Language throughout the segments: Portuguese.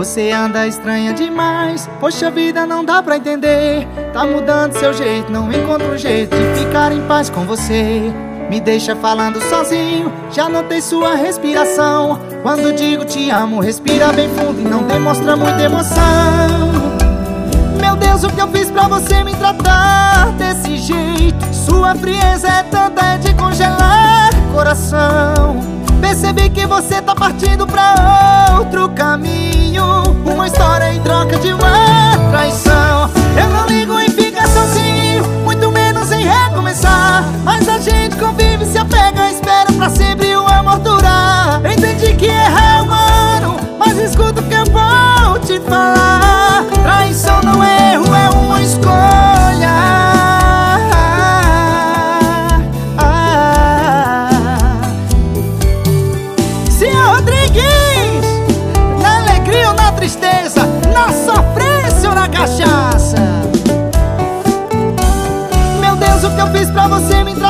Você anda estranha demais. Poxa vida, não dá pra entender. Tá mudando seu jeito Não encontro um jeito de ficar em paz com você. Me deixa falando sozinho Já notei sua respiração. Quando digo te amo Respira bem fundo e não demonstra muita emoção. Meu Deus, o que eu fiz pra você me tratar desse jeito? Sua frieza é tanta, é de congelar coração. Percebi que você tá partindo pra outro caminho Uma história em troca de uma traição. Eu não ligo em ficar sozinho Muito menos em recomeçar. Mas a gente convive, se apega, espera pra sempre o amor durar Entendi que errar é humano Mas escuta o que eu vou te falar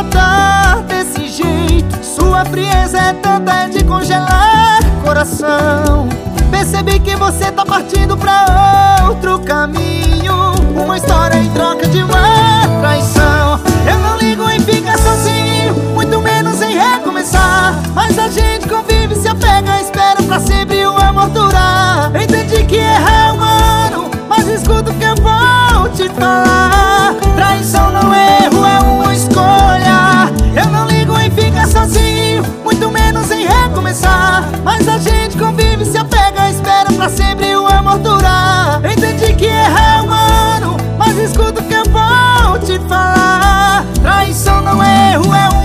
tratar desse jeito. Sua frieza é tanta, é de congelar coração. Percebi que você tá partindo pra outro caminho. Uma história em troca de uma traição. Eu não ligo em ficar sozinho, muito menos em recomeçar. Mas a gente convive, se apega, espera pra sempre o amor durar escuta o que eu vou te falar. Traição não é erro, é um